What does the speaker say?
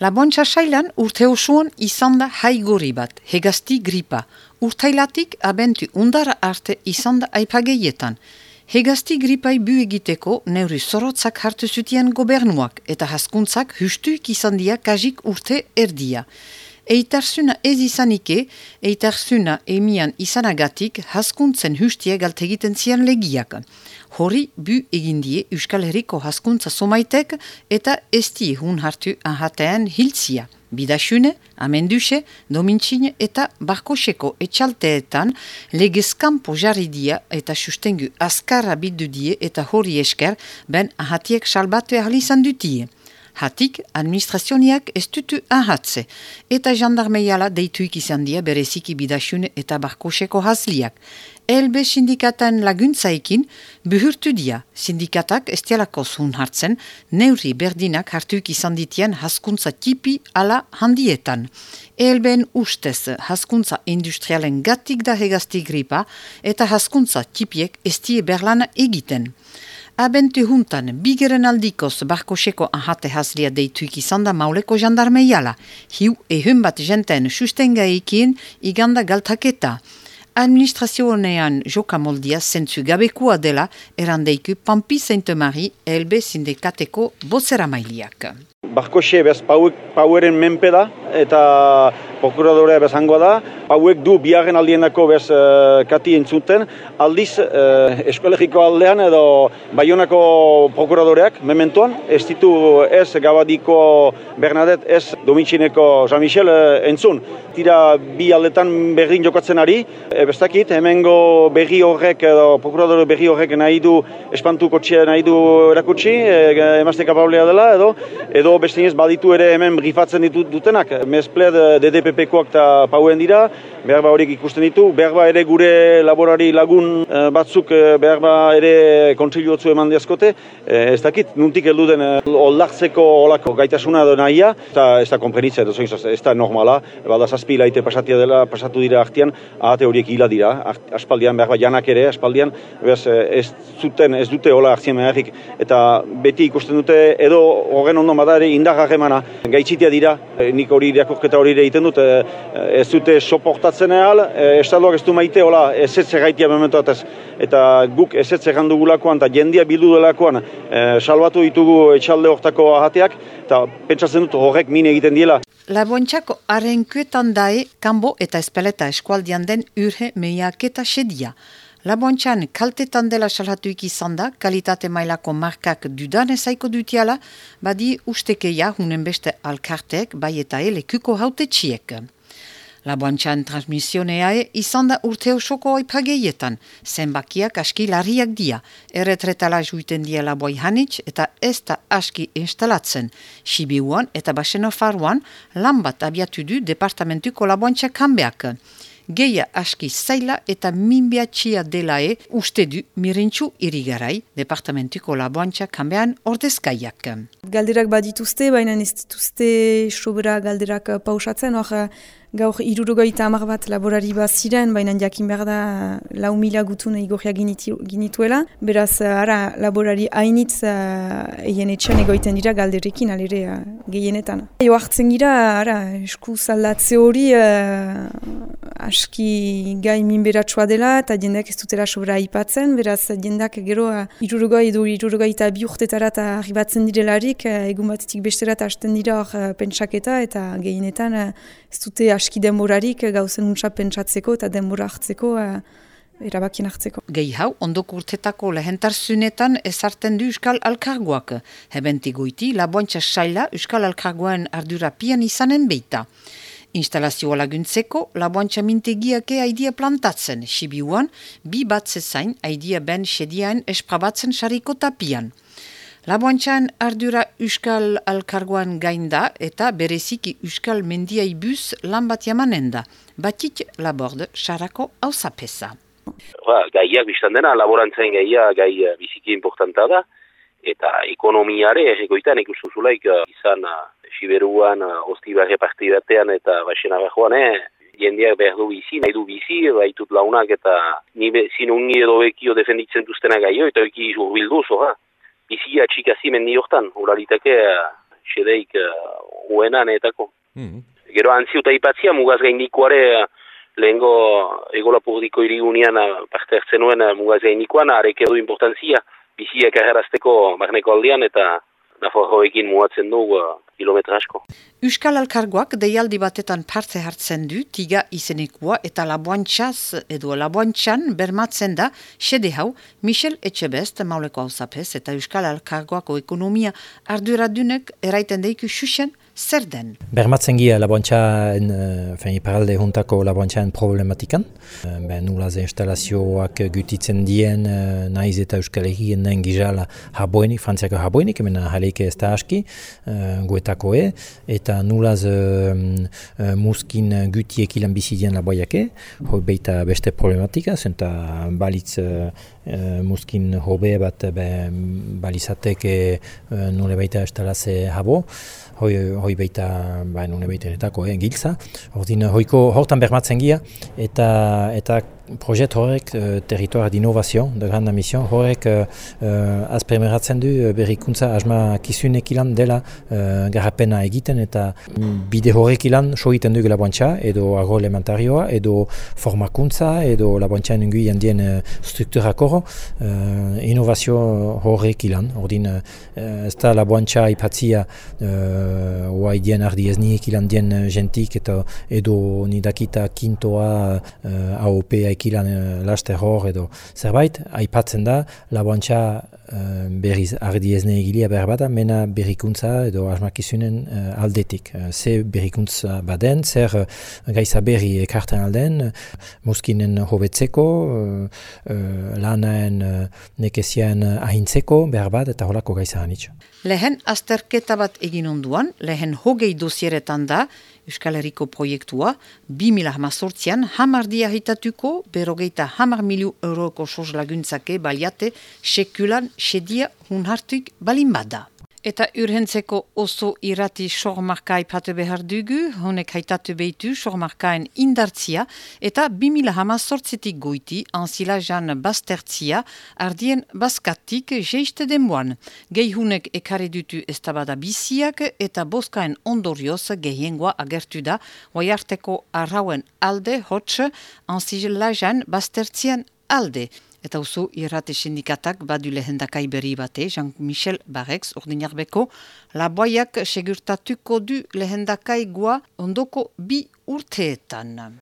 Labontxa sailan urte osoan izan da haigori bat, hegazti gripa. Urtailatik abentu undara arte izan da aipageietan. Hegazti gripai bu egiteko neuri zorotzak hartu zutien gobernuak eta haskuntzak hustuik izan dia kajik urte erdia. Eitarsuna ez izanike, eitarsuna emian izanagatik haskuntzen hustie galtegiten zian legiak. Hori bu egindie Euskal Herriko haskuntza somaitek eta esti hun hartu ahatean hiltzia. Bidasune, amenduse, domintzine eta barkoseko etxalteetan legezkampo jarridia eta sustengu askarra bidudie eta hori esker ben ahatiek salbatu ahalizan dutie. Hatik, administrazioniak ez dutu ahatze, eta jandarmeiala deituik izan dia bereziki bidasune eta barkoseko hazliak. Elbe sindikatan laguntzaikin buhurtu dia, sindikatak ez dialako zun hartzen, neuri berdinak hartuik izan ditien haskuntza tipi ala handietan. Elben ustez haskuntza industrialen gatik da hegazti gripa eta haskuntza tipiek ez die berlana egiten. Abentu juntan, bigeren aldikoz barkoseko ahate hazlia deituik izan da mauleko jandarmeiala. Hiu ehun bat jenten sustenga ekin iganda galtaketa. Administrazionean joka moldia zentzu gabekua dela erandeiku Pampi Sainte-Marie elbe sindikateko bozera mailiak. Barkose bez paueren menpe da eta prokuradorea bezangoa da. Pauek du biaren aldienako bez uh, kati entzuten. Aldiz uh, eskolegiko aldean edo Baionako prokuradoreak mementoan. Ez ditu ez Gabadiko Bernadette, ez Domintxineko Jean Michel uh, entzun. Tira bi aldetan berdin jokatzen ari. E, bestakit, hemengo berri horrek edo prokuradore berri horrek nahi du espantu kotxea nahi du erakutsi, e, emazte kapablea dela edo edo beste baditu ere hemen brifatzen ditut dutenak. Mezpled DDPP-koak eta pauen dira, behar ba horiek ikusten ditu, behar ba ere gure laborari lagun eh, batzuk eh, behar ba ere kontsilu eman diazkote, eh, ez dakit, nuntik heldu den oldartzeko olako gaitasuna edo nahia, eta ez da konprenitza edo zoiz, ez da normala, bada zazpi laite pasatia dela, pasatu dira artian, ahate horiek hila dira, aspaldian behar ba janak ere, aspaldian, bez, ez zuten, ez dute hola hartzien meharrik, eta beti ikusten dute edo horren ondo badare indagarremana, gaitzitia dira, nik hori irakurketa hori egiten dut, ez dute soporta gertatzen ehal, e, estatuak ez du maite, hola, ez ez gaitia eta guk ez ez egan dugulakoan, eta jendia bildu delakoan, e, salbatu ditugu etxalde hortako ahateak, eta pentsatzen dut horrek min egiten diela. Labontxako arenkuetan dae, kanbo eta espeleta eskualdian den urhe meiaketa sedia. Labontxan kaltetan dela salatuik izan da, kalitate mailako markak dudan ezaiko dutiala, badi ustekeia hunen beste alkartek bai eta ele kuko haute txiek. Laboantxan transmisionea izan da urte osoko oipageietan, zenbakiak aski larriak dia, erretretala juiten dia laboi hanitz eta ez da aski instalatzen. Sibiuan eta Basenofaruan lan bat abiatu du departamentuko laboantxa kanbeak. Geia aski zaila eta minbiatxia delae uste du mirintxu irigarai departamentuko laboantxa kanbean ordezkaiak. Galderak badituzte, baina ez dituzte sobera galderak pausatzen, hor gaur irurogoita amar bat laborari bat ziren, baina jakin behar da lau mila gutun igorria ginituela. Beraz, ara, laborari hainitz uh, eien etxan egoiten dira galderekin, alere gehienetan. Ego hartzen gira, ara, esku zaldatze hori uh, aski gai minberatsua dela, eta jendeak ez dutela sobra aipatzen, beraz, jendak gero uh, irurogoi edo irurogoi eta bi urtetara eta arribatzen direlarik, uh, egun batetik bestera eta hasten dira hor uh, pentsaketa, eta gehienetan uh, ez dute aski denborarik gauzen untsa pentsatzeko eta denbora hartzeko uh, erabakien hartzeko. Gehi hau, ondoko urtetako lehentarzunetan ezarten du Euskal Alkargoak. Hebenti goiti, laboantxa saila Euskal Alkargoen ardura pian izanen beita. Instalazioa laguntzeko, laboantxa mintegiake aidia plantatzen, sibiuan, bi bat zezain aidia ben sediaen esprabatzen sariko tapian. Laboantxan ardura Euskal Alkargoan gain da eta bereziki Euskal Mendiai bus lan bat jamanen da. Batik labord sarako hau zapesa. Ba, gaiak biztan dena, laborantzen gaia gai uh, biziki importanta da. Eta ekonomiare erregoitan ikustuzulaik uh, izan uh, Siberuan, Ostiba repartidatean eta Baxena Bajoan, eh? jendeak behar du bizi, nahi du bizi, baitut launak eta nire zinungi edo bekio defenditzen duztena gaio, eta eki urbildu, zoha bizia txikazi mendi hortan, uraliteke txedeik huena netako. Mm Gero antziuta ipatzia mugaz gaindikoare lehengo egolapurdiko irigunean parte hartzen nuen mugaz gaindikoan arek edo importantzia biziak agerazteko magneko aldean eta nafarroekin muatzen du uh, kilometra asko. Euskal Alkargoak deialdi batetan parte hartzen du tiga izenekua eta laboantxaz edo laboantxan bermatzen da sede hau Michel Etxebest mauleko hau zapez eta Euskal Alkargoako ekonomia arduradunek eraiten deiku xuxen zer den? Bermatzen gira laboantxaen, uh, iparalde juntako laboantxaen problematikan. Uh, ben nula ze instalazioak gutitzen dien uh, naiz eta euskal egien den gizala haboenik, frantziako haboenik, hemen jaleike ez da aski, guetako e, eta nula ze uh, muskin gutiek ilan bizidien laboiake, hoi beita beste problematika, zenta balitz uh, muskin hobe bat be, balizateke uh, nule baita instalaze habo, hoi, hoi beita, ba, nune beita etako, eh, giltza. Hordin, hoiko, hortan bermatzen gia, eta, eta projet horrek uh, territoria d'innovazio, de grande mission, horrek uh, uh, azpremeratzen du berrikuntza asma kizunek ilan dela uh, garapena egiten eta bide horrek ilan so egiten du laboantxa edo agroelementarioa edo formakuntza edo laboantxa nengu jandien uh, struktura koro uh, innovazio horrek ilan. Ordin, uh, ez da laboantxa ipatzia uh, oa idien ardi ez niek ilan dien gentik eta edo nidakita kintoa uh, AOP ikilan uh, laste hor edo zerbait, aipatzen da, laboantxa uh, berriz ardi ezne egilia behar bada, mena berrikuntza edo asmakizunen uh, aldetik. Uh, ze berrikuntza baden, zer uh, gaiza berri ekarten alden, muskinen hobetzeko, uh, lanaen uh, nekezian ahintzeko behar bat, eta holako gaiza hanitxo. Lehen azterketa bat egin onduan, lehen hogei dosieretan da, Euskal Herriko proiektua, 2000 hamazortzian, hamardia hitatuko, berogeita hamar miliu euroko sos laguntzake baliate, sekulan, sedia, hun hartuik balin bada. Eta urhentzeko oso irati sormarka ipatu behar dugu, honek haitatu behitu sormarkaen indartzia, eta 2000 hamazortzetik goiti, ansila jan bastertzia, ardien baskatik jeiste denboan. Gehihunek ekare dutu estabada biziak, eta boskaen ondorioz gehiengoa agertu da, oiarteko arrauen alde, hotx, ansila jan bastertzian alde. Eta oso irrate sindikatak badu lehendakai berri bate, Jean-Michel Barrex, ordinarbeko, laboiak segurtatuko du lehendakai gua ondoko bi urteetan.